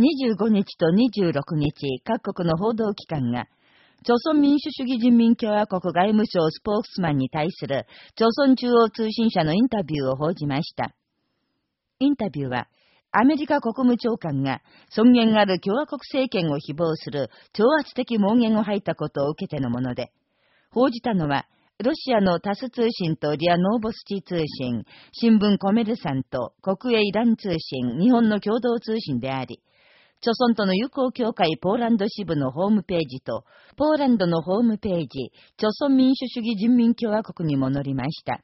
25日と26日、各国の報道機関が、朝鮮民主主義人民共和国外務省スポークスマンに対する、朝鮮中央通信社のインタビューを報じました。インタビューは、アメリカ国務長官が尊厳ある共和国政権を誹謗する挑発的妄言を吐いたことを受けてのもので、報じたのは、ロシアのタス通信とリアノーボスチ通信、新聞コメルサンと国営イラン通信、日本の共同通信であり、諸村との友好協会ポーランド支部のホームページと、ポーランドのホームページ、諸村民主主義人民共和国にも載りました。